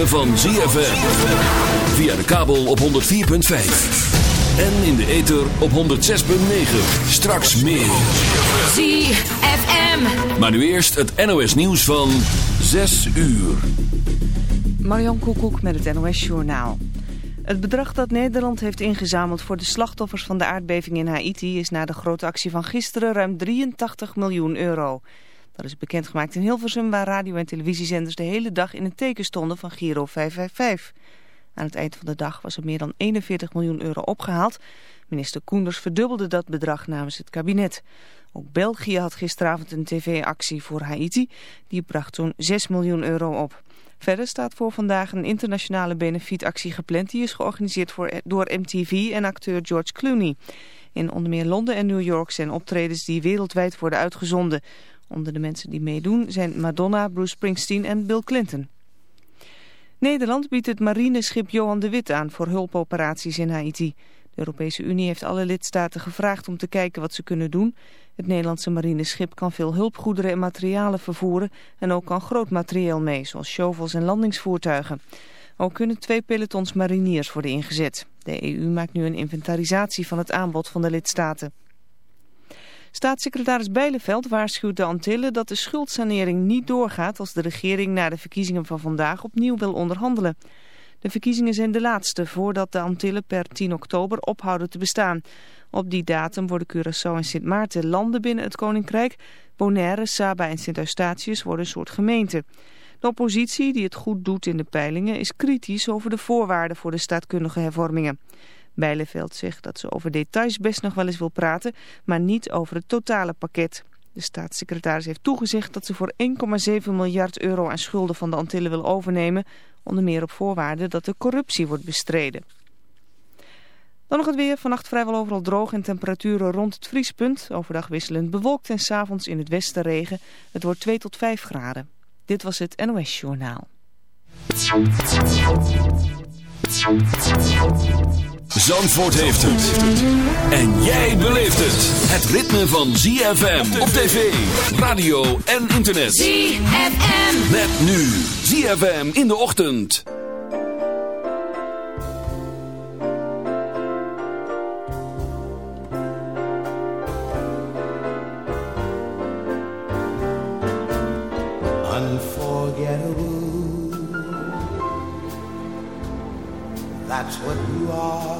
ritme van ZFM. Via de kabel op 104.5. En in de ether op 106.9. Straks meer. ZFM. Maar nu eerst het NOS nieuws van 6 uur. Marion Koekoek met het NOS Journaal. Het bedrag dat Nederland heeft ingezameld voor de slachtoffers van de aardbeving in Haiti... is na de grote actie van gisteren ruim 83 miljoen euro. Dat is bekendgemaakt in Hilversum waar radio- en televisiezenders de hele dag in het teken stonden van Giro 555. Aan het eind van de dag was er meer dan 41 miljoen euro opgehaald. Minister Koenders verdubbelde dat bedrag namens het kabinet. Ook België had gisteravond een tv-actie voor Haiti. Die bracht zo'n 6 miljoen euro op. Verder staat voor vandaag een internationale benefietactie gepland. Die is georganiseerd voor, door MTV en acteur George Clooney. In onder meer Londen en New York zijn optredens die wereldwijd worden uitgezonden. Onder de mensen die meedoen zijn Madonna, Bruce Springsteen en Bill Clinton. Nederland biedt het marineschip Johan de Wit aan voor hulpoperaties in Haiti. De Europese Unie heeft alle lidstaten gevraagd om te kijken wat ze kunnen doen. Het Nederlandse marineschip kan veel hulpgoederen en materialen vervoeren en ook kan groot materieel mee, zoals shovels en landingsvoertuigen. Ook kunnen twee pelotons mariniers worden ingezet. De EU maakt nu een inventarisatie van het aanbod van de lidstaten. Staatssecretaris Bijleveld waarschuwt de Antillen dat de schuldsanering niet doorgaat als de regering na de verkiezingen van vandaag opnieuw wil onderhandelen. De verkiezingen zijn de laatste voordat de Antillen per 10 oktober ophouden te bestaan. Op die datum worden Curaçao en Sint Maarten landen binnen het Koninkrijk. Bonaire, Saba en Sint Eustatius worden een soort gemeente. De oppositie, die het goed doet in de peilingen, is kritisch over de voorwaarden voor de staatkundige hervormingen. Bijleveld zegt dat ze over details best nog wel eens wil praten, maar niet over het totale pakket. De staatssecretaris heeft toegezegd dat ze voor 1,7 miljard euro aan schulden van de Antillen wil overnemen, onder meer op voorwaarde dat de corruptie wordt bestreden. Dan nog het weer. Vannacht vrijwel overal droog en temperaturen rond het vriespunt. Overdag wisselend bewolkt en s'avonds in het westen regen. Het wordt 2 tot 5 graden. Dit was het NOS Journaal. Zandvoort heeft het. En jij beleeft het. Het ritme van ZFM op tv, radio en internet. ZFM. Met nu ZFM in de ochtend. Unforgettable. That's what you are.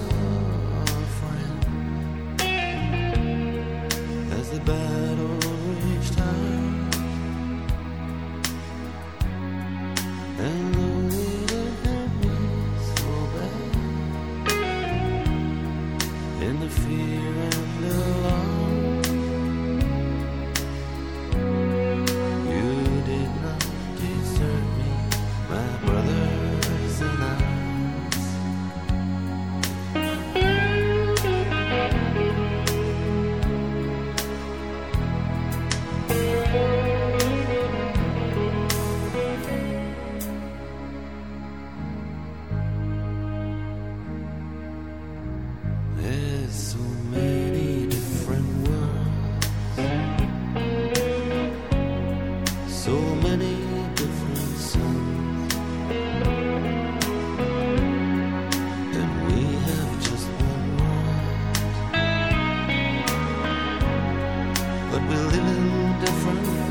A little different.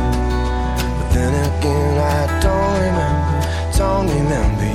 Again, I don't remember, don't remember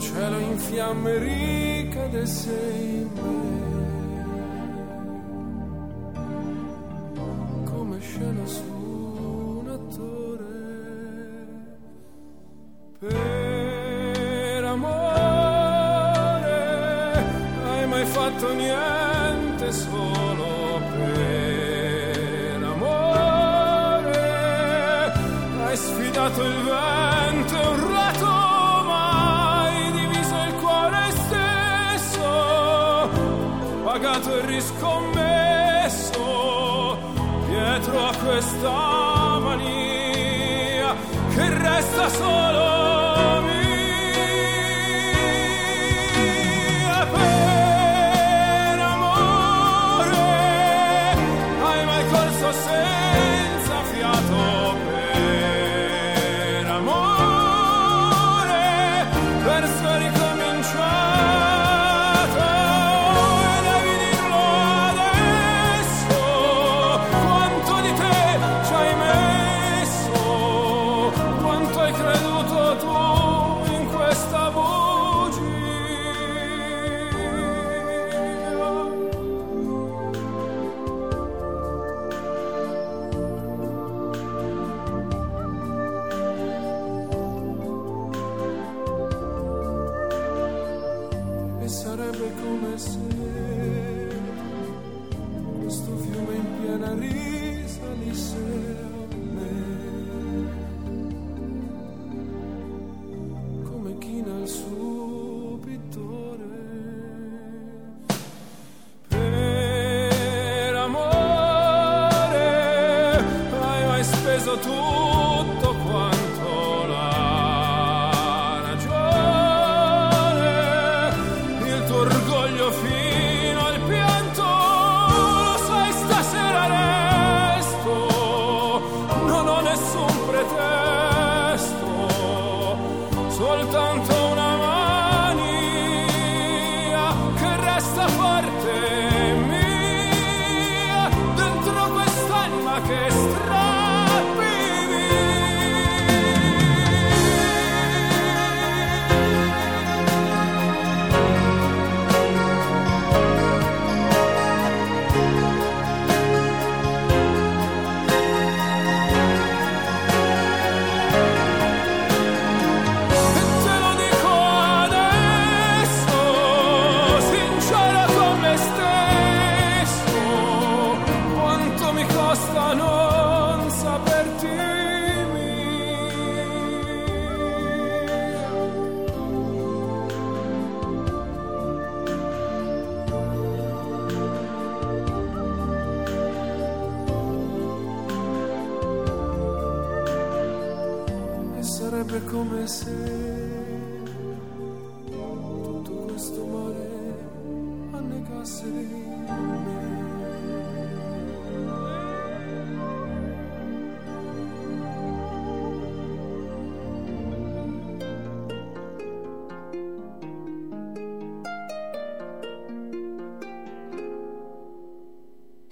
cielo in fiamme ricade sei. The.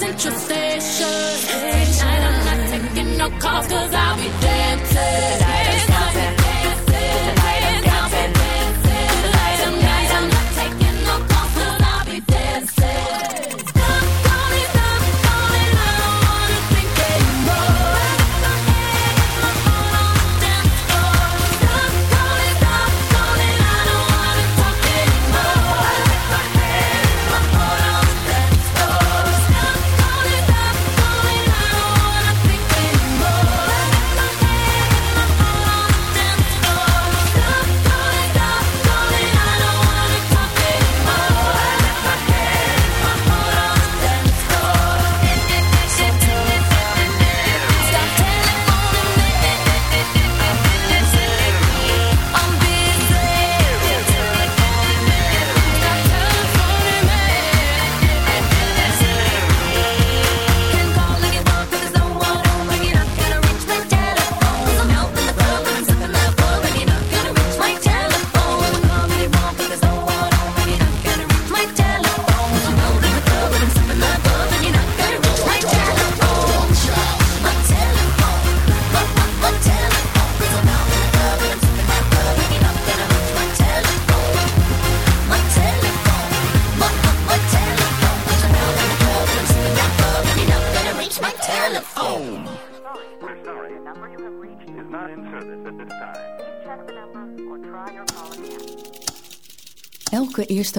Central Station. Tonight I'm not taking no calls, cause I'll be dancing.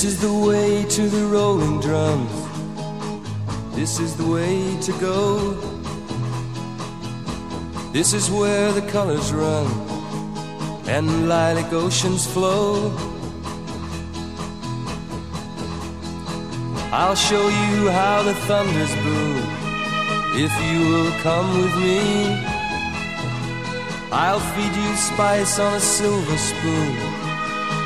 This is the way to the rolling drums. This is the way to go. This is where the colors run and lilac oceans flow. I'll show you how the thunders blow if you will come with me. I'll feed you spice on a silver spoon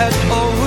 at all